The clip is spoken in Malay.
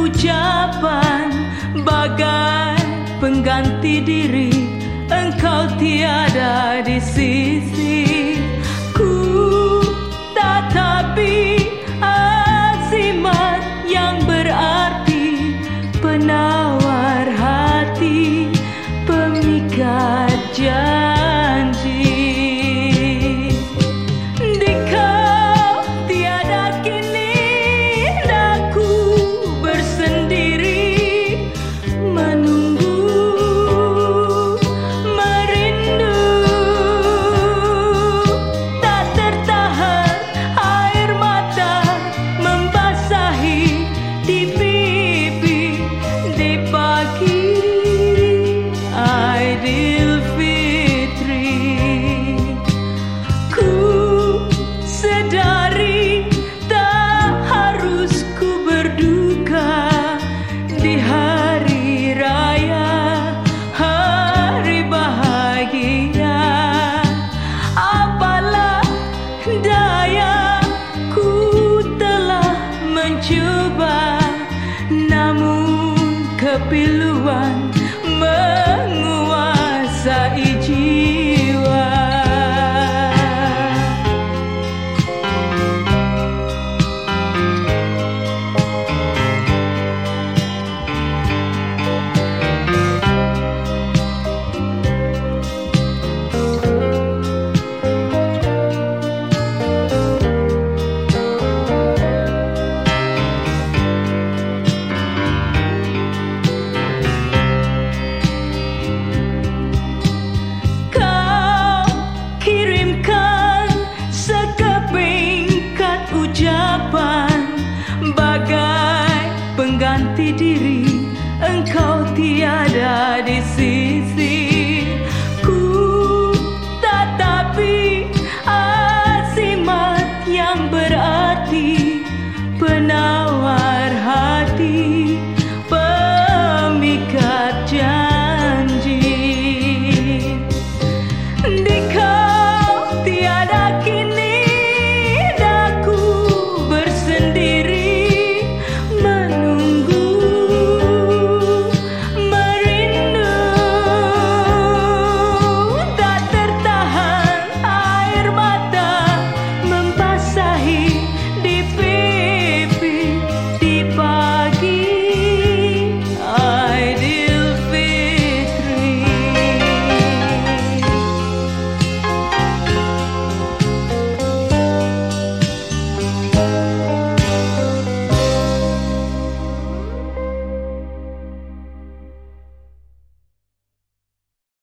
ucapan bagai pengganti diri. Engkau tiada di sisi kepiluan harapan bagai pengganti diri engkau tiada di sisi